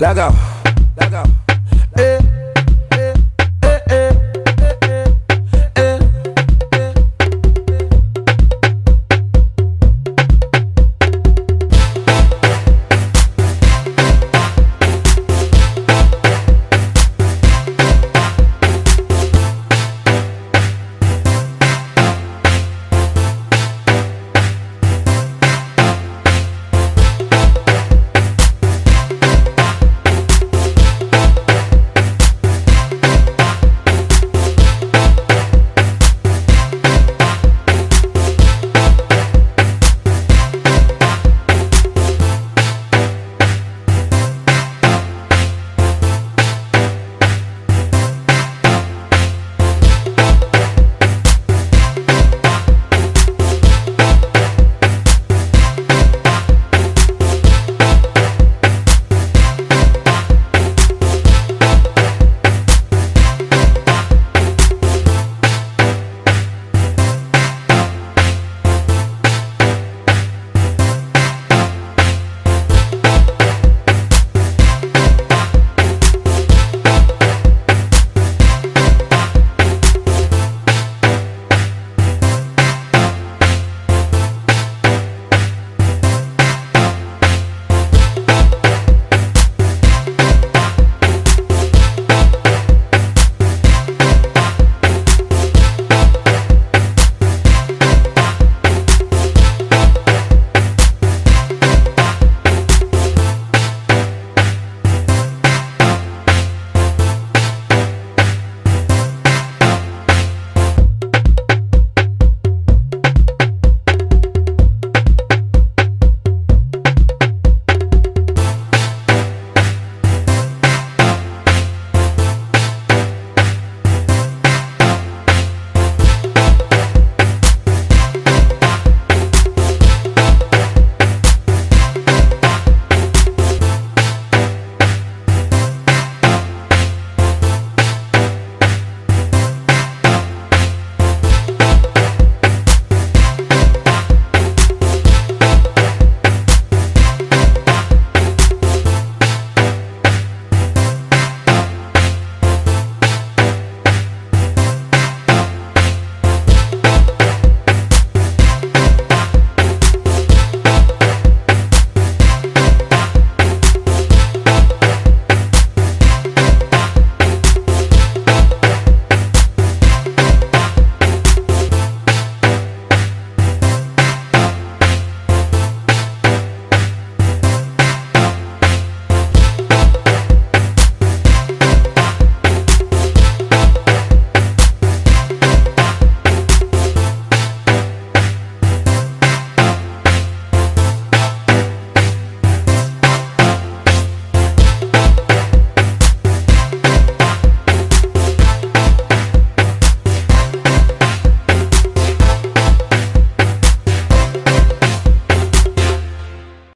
Let go, let go.